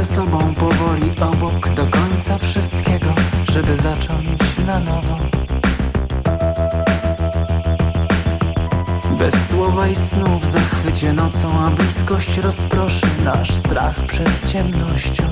ze sobą powoli obok do końca wszystkiego, żeby zacząć na nowo. Bez słowa i snu w zachwycie nocą, a bliskość rozproszy nasz strach przed ciemnością.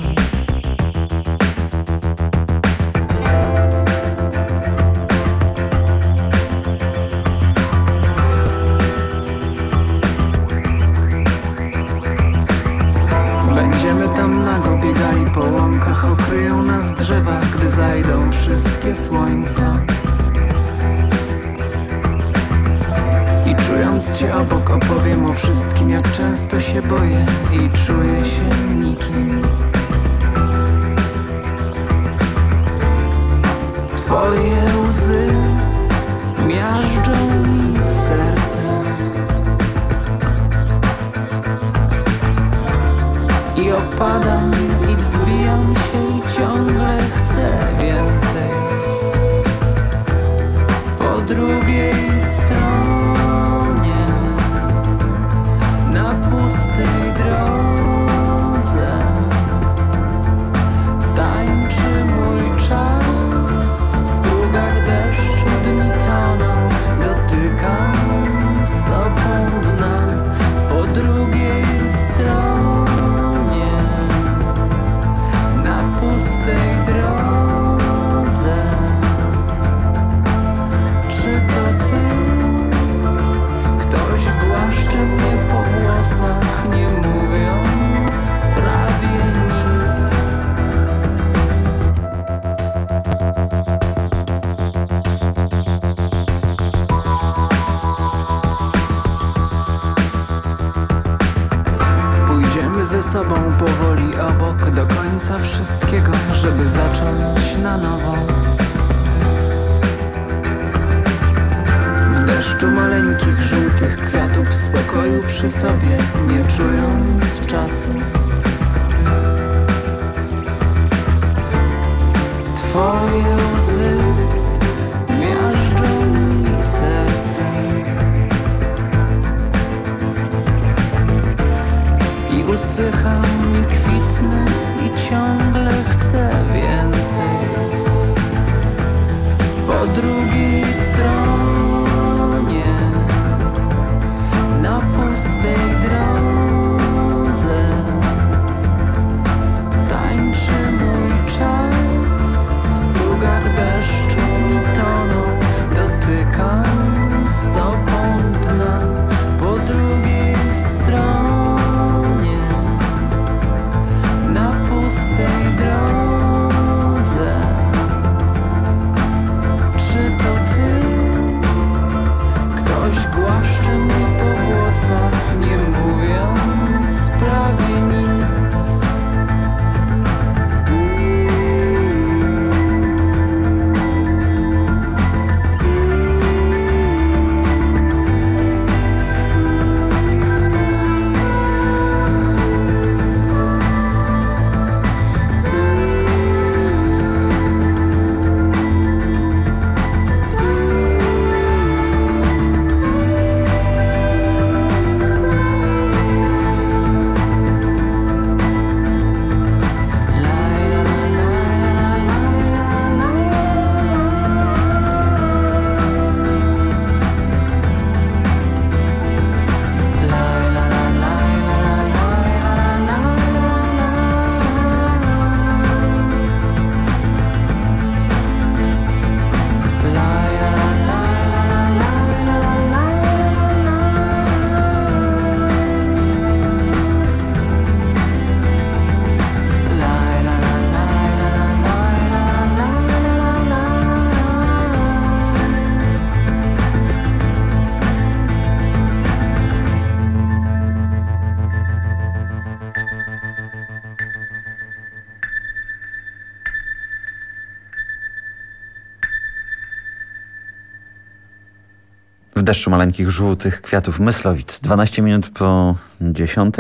deszczu maleńkich żółtych kwiatów Myslowic. 12 minut po 10.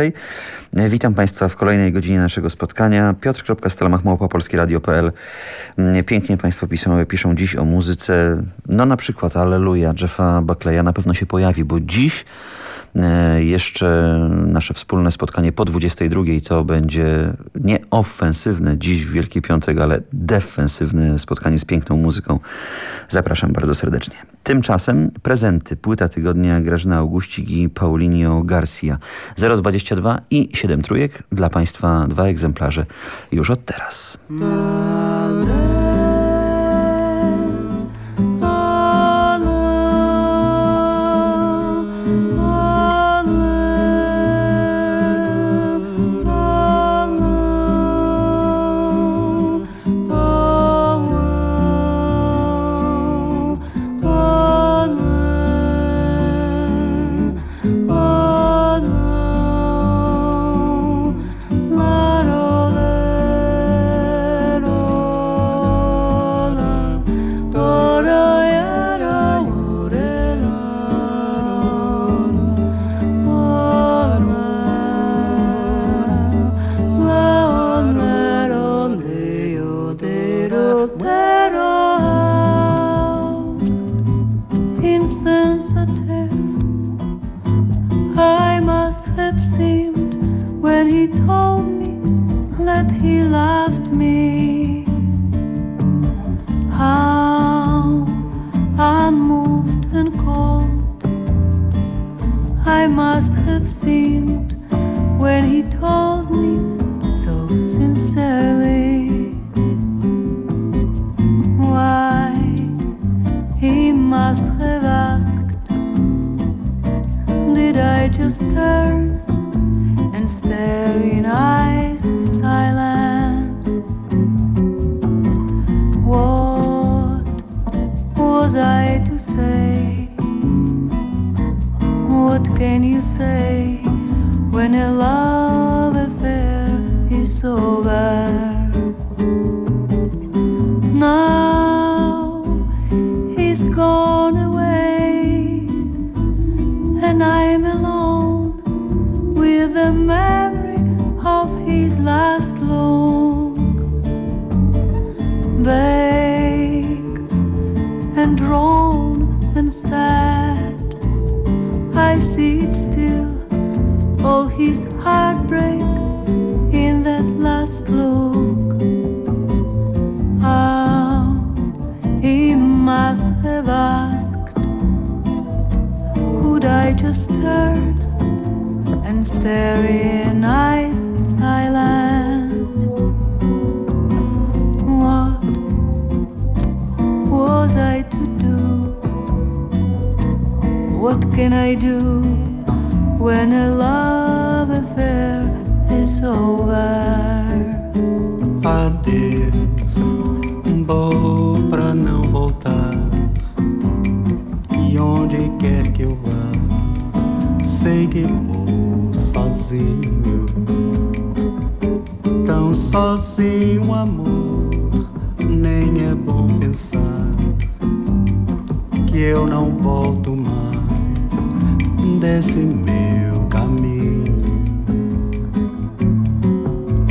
Witam Państwa w kolejnej godzinie naszego spotkania. Piotr.stalamachmałpa.polskiradio.pl Pięknie Państwo piszą, piszą dziś o muzyce, no na przykład Aleluja Jeffa Buckleya na pewno się pojawi, bo dziś E, jeszcze nasze wspólne spotkanie po 22 to będzie nie ofensywne dziś w Wielki Piątek, ale defensywne spotkanie z piękną muzyką. Zapraszam bardzo serdecznie. Tymczasem prezenty. Płyta tygodnia Grażyna Augustik i Paulinio Garcia. 022 i 7 trójek. Dla Państwa dwa egzemplarze już od teraz. sei que vou sozinho, tão sozinho, amor. Nem é bom pensar que eu não volto mais desse meu caminho.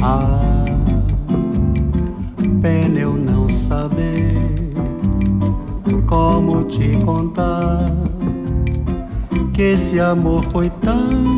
Ah, pena eu não saber como te contar que esse amor foi tão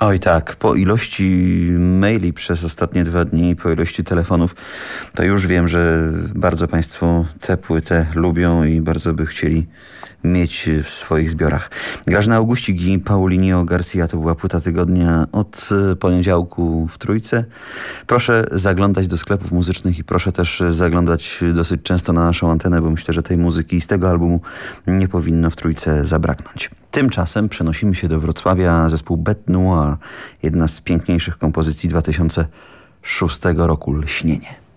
Oj tak, po ilości maili przez ostatnie dwa dni, po ilości telefonów, to już wiem, że bardzo Państwo tę płytę lubią i bardzo by chcieli mieć w swoich zbiorach. Grażyna Augustik i Paulinio Garcia to była płyta tygodnia od poniedziałku w Trójce. Proszę zaglądać do sklepów muzycznych i proszę też zaglądać dosyć często na naszą antenę, bo myślę, że tej muzyki z tego albumu nie powinno w Trójce zabraknąć. Tymczasem przenosimy się do Wrocławia. Zespół Bet Noir, jedna z piękniejszych kompozycji 2006 roku, Lśnienie.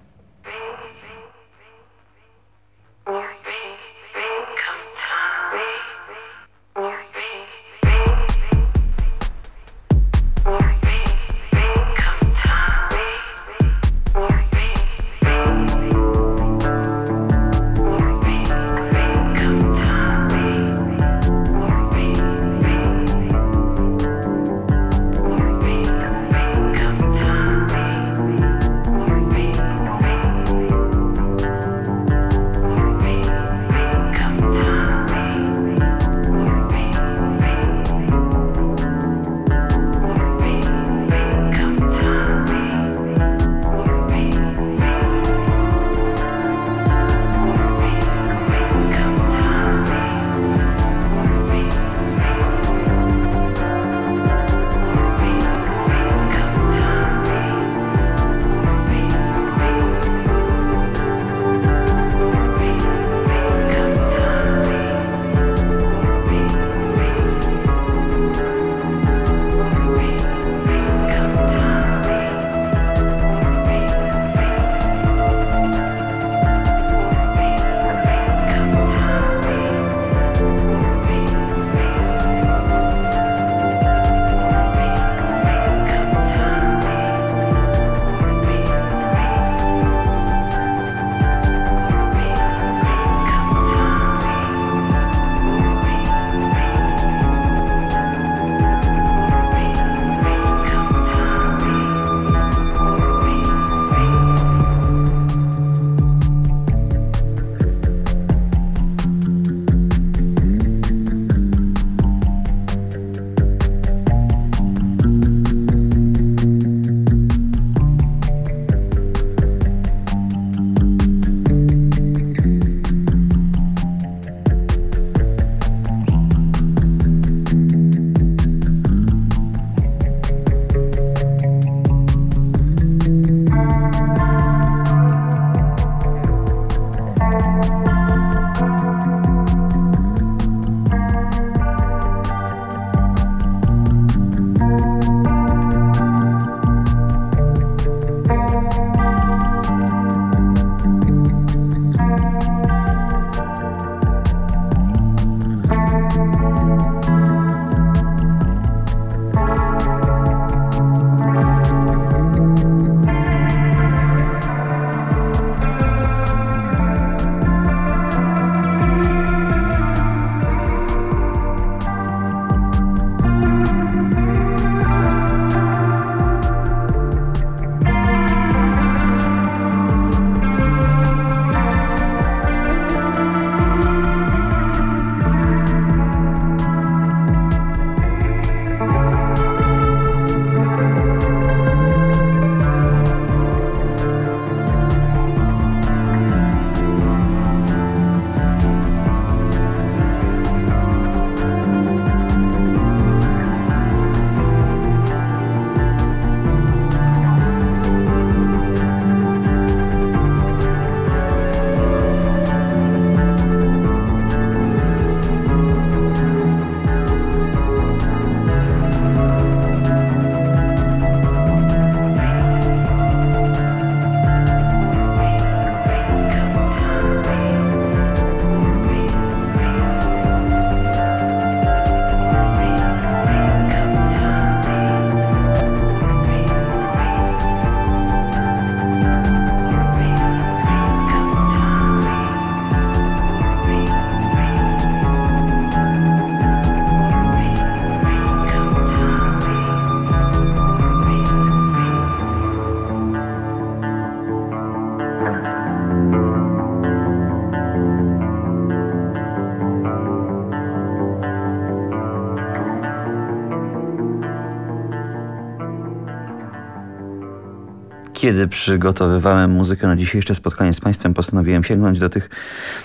Kiedy przygotowywałem muzykę na dzisiejsze spotkanie z Państwem, postanowiłem sięgnąć do tych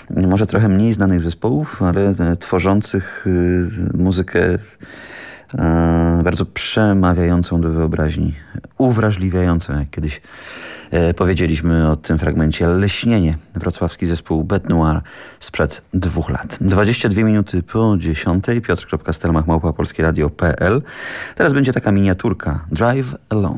może trochę mniej znanych zespołów, ale tworzących y, muzykę y, bardzo przemawiającą do wyobraźni, uwrażliwiającą, jak kiedyś y, powiedzieliśmy o tym fragmencie Leśnienie, wrocławski zespół Bet Noir sprzed dwóch lat. 22 minuty po 10. Piotr.stelmach małpa polskieradio.pl Teraz będzie taka miniaturka Drive Alone.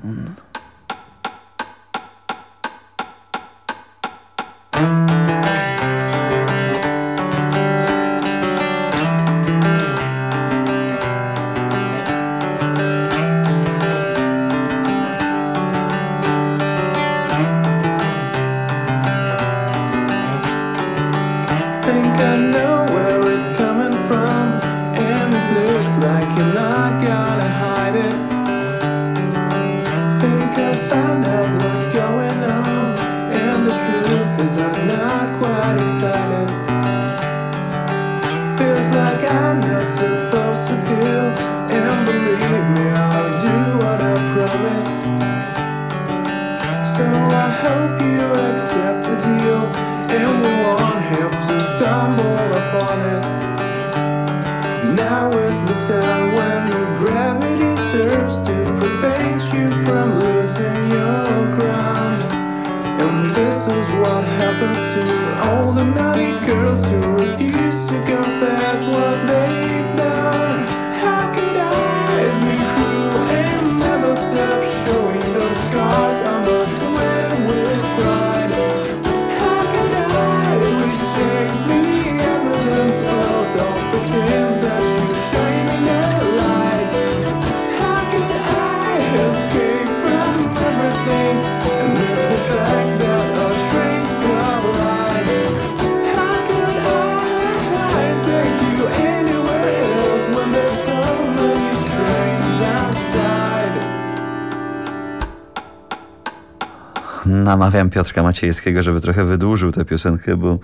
Namawiam Piotrka Maciejskiego, żeby trochę wydłużył tę piosenkę, bo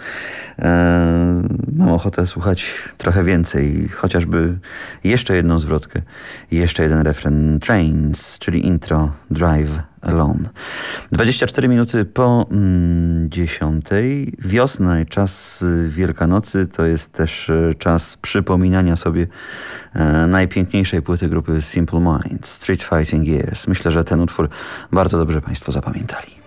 e, mam ochotę słuchać trochę więcej, chociażby jeszcze jedną zwrotkę, jeszcze jeden refren Trains, czyli intro Drive Alone. 24 minuty po mm, 10. Wiosna i czas Wielkanocy to jest też e, czas przypominania sobie e, najpiękniejszej płyty grupy Simple Minds, Street Fighting Years. Myślę, że ten utwór bardzo dobrze Państwo zapamiętali.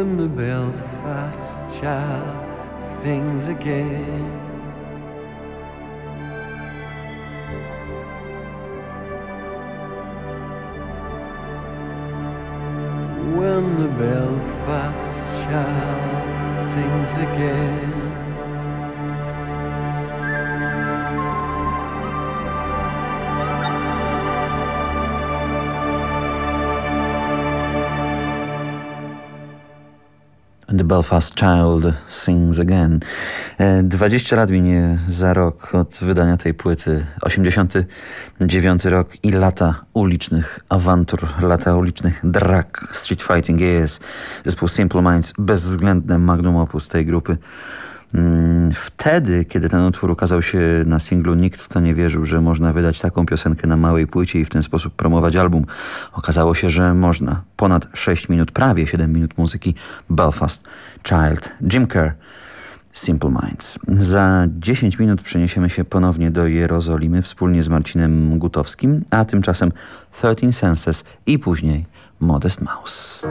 When the Belfast child sings again. When the Belfast child sings again. Belfast Child Sings Again. E, 20 lat minie za rok od wydania tej płyty. 89 rok i lata ulicznych awantur, lata ulicznych drag, street fighting years. Zespół Simple Minds, bezwzględne magnum opus tej grupy. Mm, Wtedy, kiedy ten utwór ukazał się na singlu, nikt w to nie wierzył, że można wydać taką piosenkę na małej płycie i w ten sposób promować album. Okazało się, że można. Ponad 6 minut, prawie 7 minut muzyki Belfast Child, Jim Kerr, Simple Minds. Za 10 minut przeniesiemy się ponownie do Jerozolimy wspólnie z Marcinem Gutowskim, a tymczasem 13 Senses i później Modest Mouse.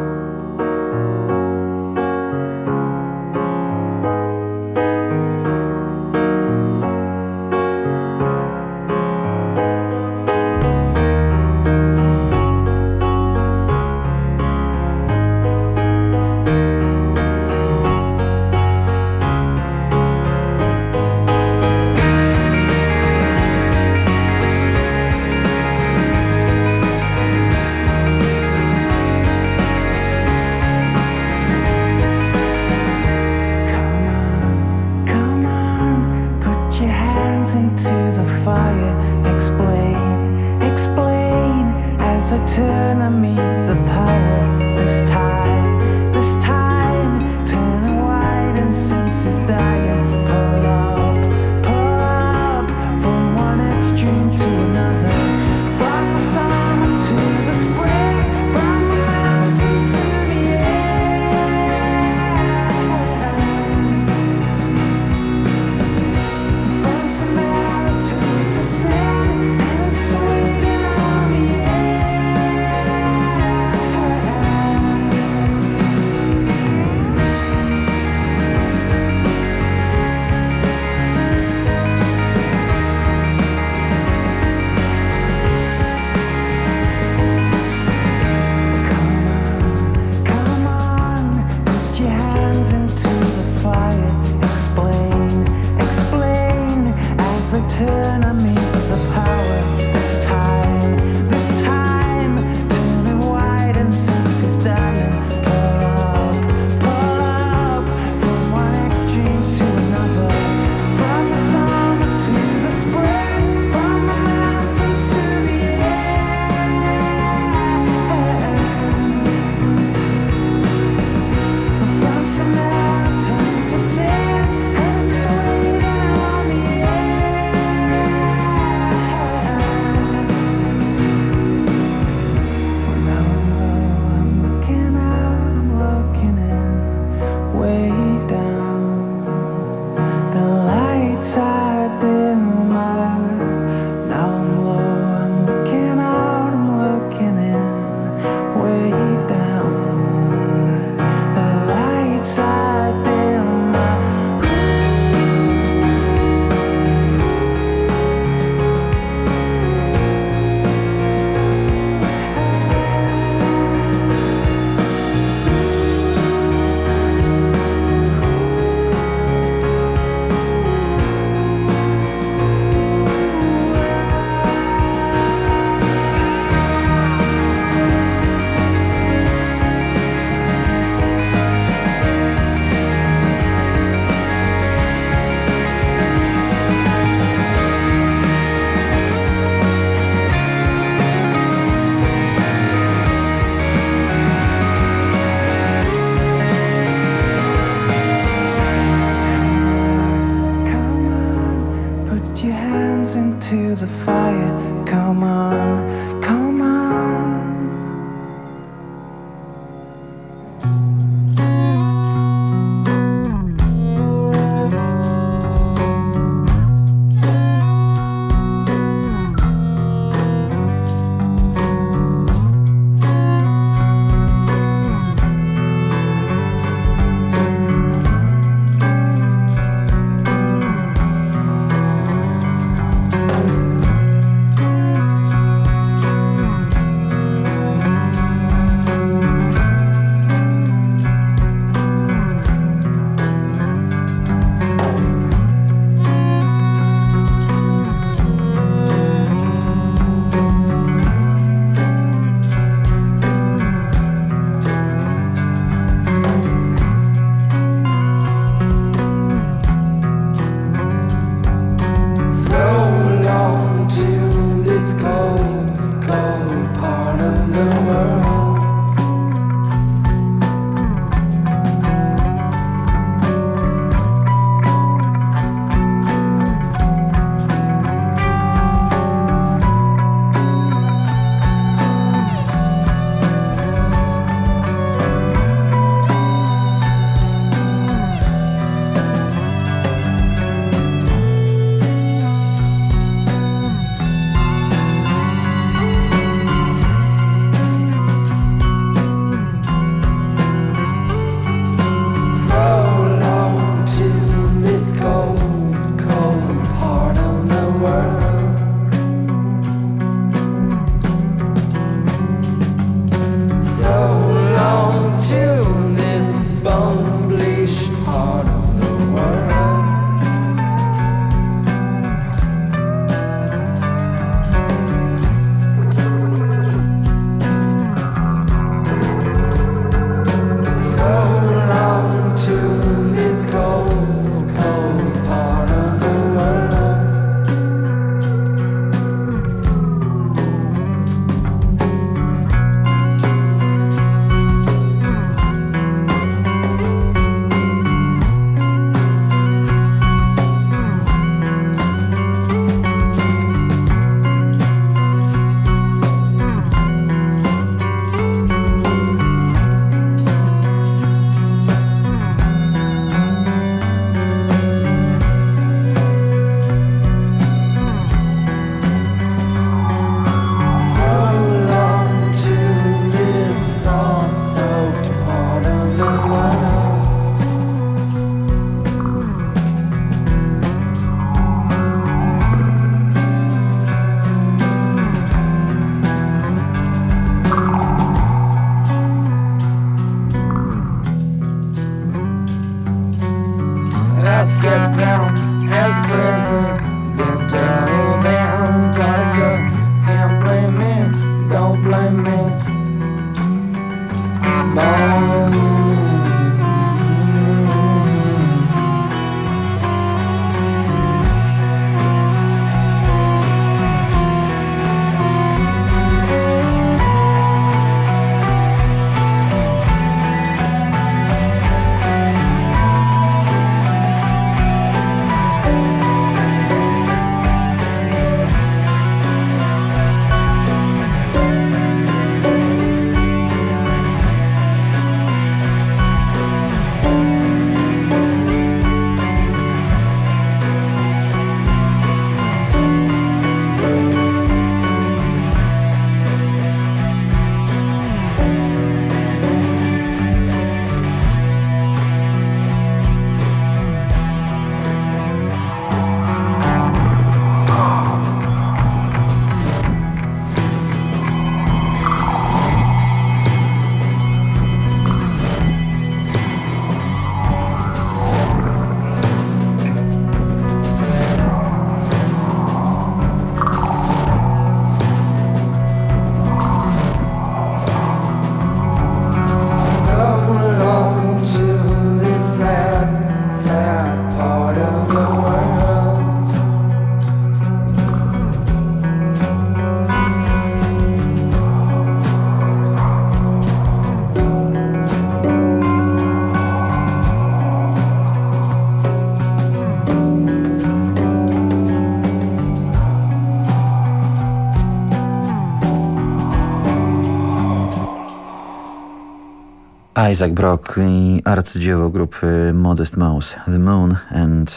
Isaac Brock i arcydzieło grupy Modest Mouse, The Moon and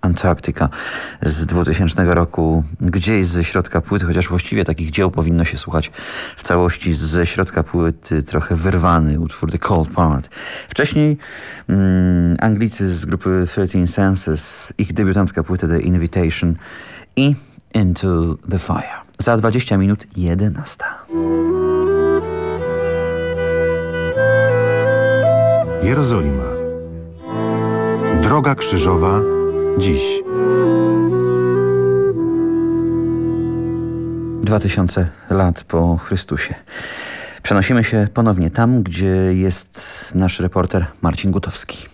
Antarctica z 2000 roku, gdzieś ze środka płyty, chociaż właściwie takich dzieł powinno się słuchać w całości ze środka płyty, trochę wyrwany utwór The Cold Part. Wcześniej mm, Anglicy z grupy 13 Senses, ich debiutancka płyta The Invitation i Into the Fire. Za 20 minut 11. Jerozolima. Droga krzyżowa dziś. 2000 lat po Chrystusie. Przenosimy się ponownie tam, gdzie jest nasz reporter Marcin Gutowski.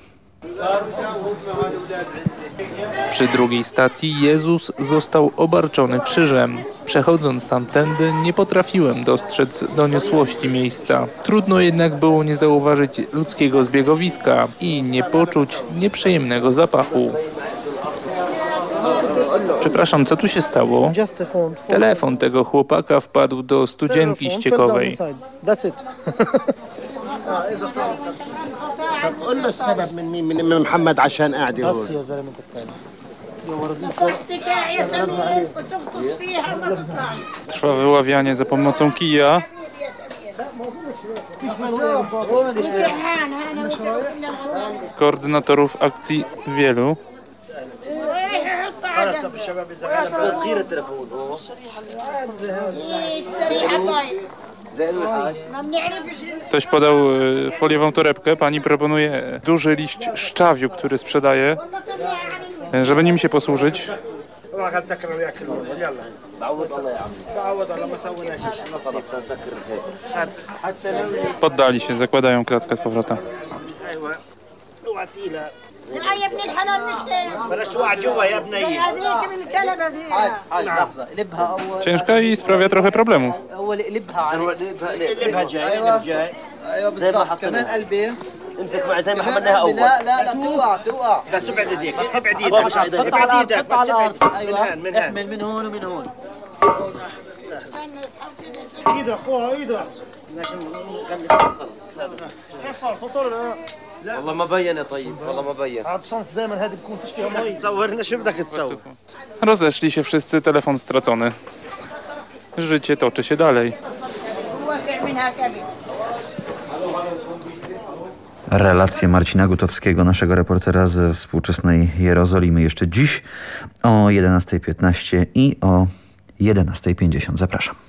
Przy drugiej stacji Jezus został obarczony krzyżem. Przechodząc tamtędy nie potrafiłem dostrzec doniosłości miejsca. Trudno jednak było nie zauważyć ludzkiego zbiegowiska i nie poczuć nieprzyjemnego zapachu. Przepraszam, co tu się stało? Just a phone. phone. Telefon tego chłopaka wpadł do studzienki Telephone fell down ściekowej. inside. That's it. قلنا السبب من مين من من محمد عشان قاعد يقول بس يا زلمه انت Trwa wyławianie za pomocą kija. امتحان هانا وتوكلنا Koordynatorów akcji wielu. رايح يحط على جنب إيه، الشريحه طيب ما بنعرفش Ktoś podał e, foliową torebkę. Pani proponuje duży liść szczawiu, który sprzedaje, والله طلع عن الوجه e, żeby nim się posłużyć. Poddali się, zakładają klatkę z powrotem. لا يا ابن الحلال مش بلاش توقع جوا يا ابني هذيك من الكلب هذيك هاي لحظة قلبها أول Ciężka i sprawia trochę problemów. أول قلبها على قلبها جاي قلب جاي أيوة بالضبط كمان قلبي امسك معي زي ما كمان حملناها قلبي اول لا لا لا توقع توقع بس ابعد ايديك بس ابعد حط ايدك على الأرض ابعد حط على ايدك الأرض بس ابعد أيوة من هان من هان احمل من هون ومن هون استنى اسحب كده ايدك قوة ايدك والله ما بين طيب والله ما بين عاد شانس دائما هذه بكون تشتهي مي تصورنا شو بدك تصور Rozeszli się wszyscy, telefon stracony. Życie toczy się dalej. Relacje Marcina Gutowskiego, naszego reportera ze współczesnej Jerozolimy jeszcze dziś o 11.15 i o 11.50. Zapraszam.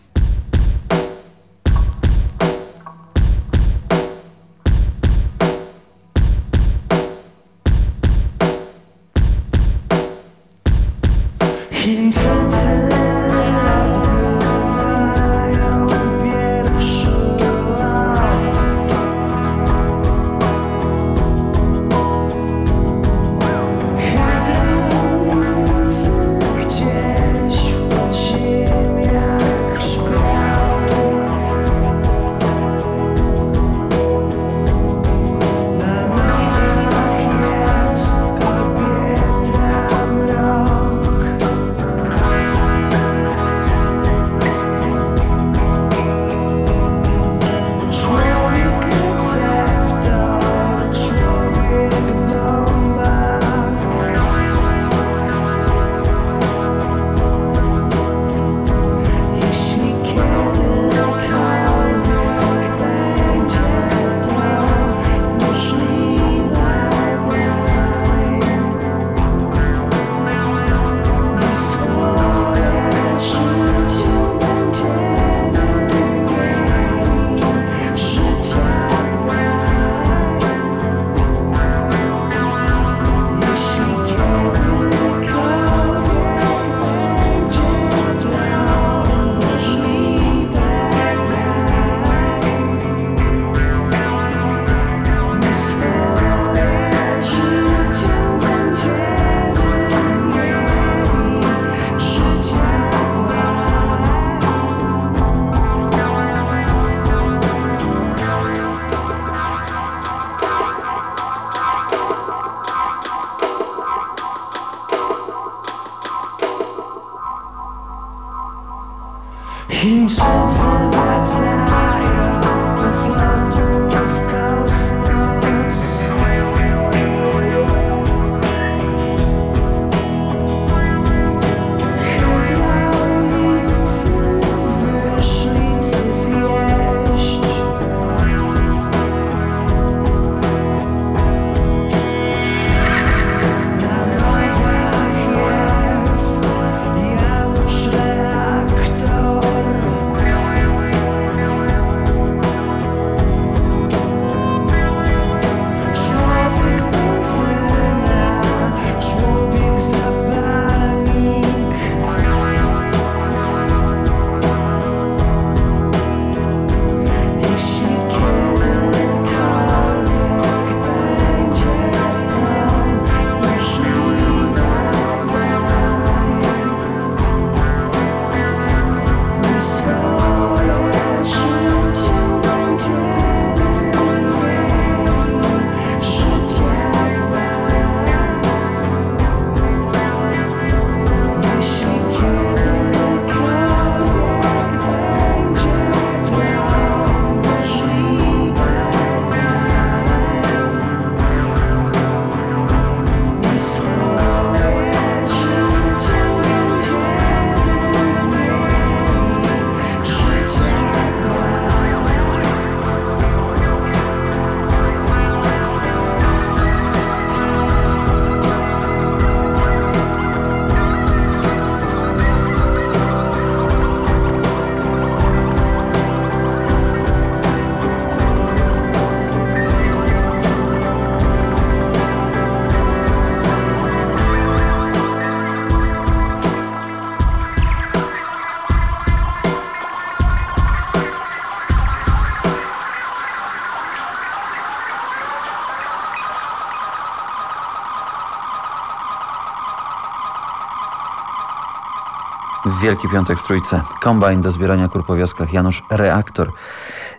Wielki Piątek w Trójce. Kombajn do zbierania kur po wioskach. Janusz Reaktor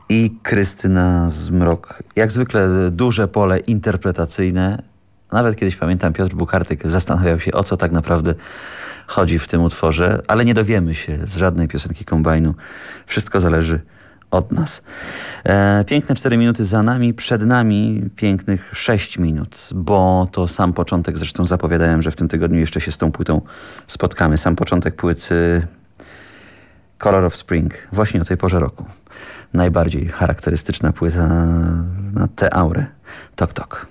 i Krystyna Zmrok. Jak zwykle duże pole interpretacyjne. Nawet kiedyś pamiętam Piotr Bukartyk zastanawiał się o co tak naprawdę chodzi w tym utworze, ale nie dowiemy się z żadnej piosenki kombajnu. Wszystko zależy od nas. E, piękne 4 minuty za nami, przed nami pięknych 6 minut, bo to sam początek, zresztą zapowiadałem, że w tym tygodniu jeszcze się z tą płytą spotkamy. Sam początek płyty Color of Spring, właśnie o tej porze roku. Najbardziej charakterystyczna płyta na tę aurę. Tok, tok.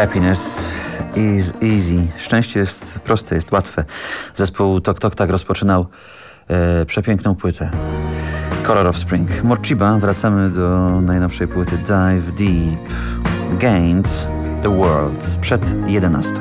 Happiness is easy. Szczęście jest proste, jest łatwe. Zespół Tok Tok tak rozpoczynał e, przepiękną płytę. Color of Spring. Morchiba, wracamy do najnowszej płyty Dive Deep. Gained the World. Przed 11.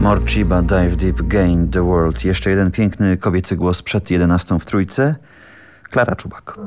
Morchiba Dive Deep Gain the World. Jeszcze jeden piękny kobiecy głos przed 11 w trójce. Klara Czubak.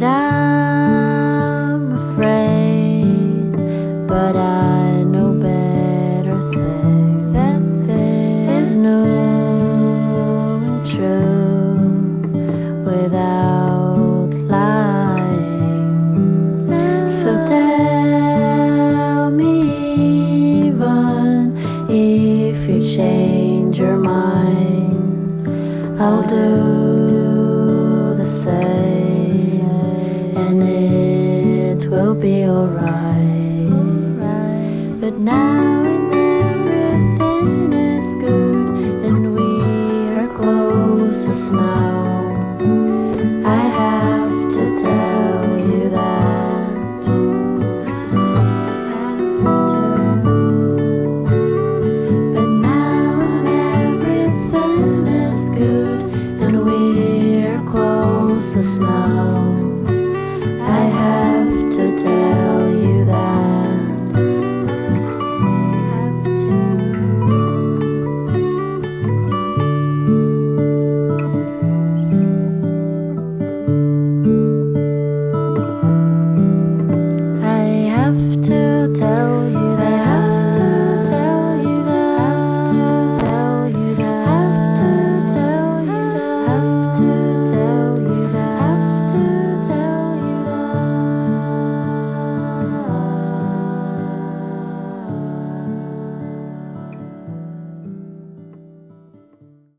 that I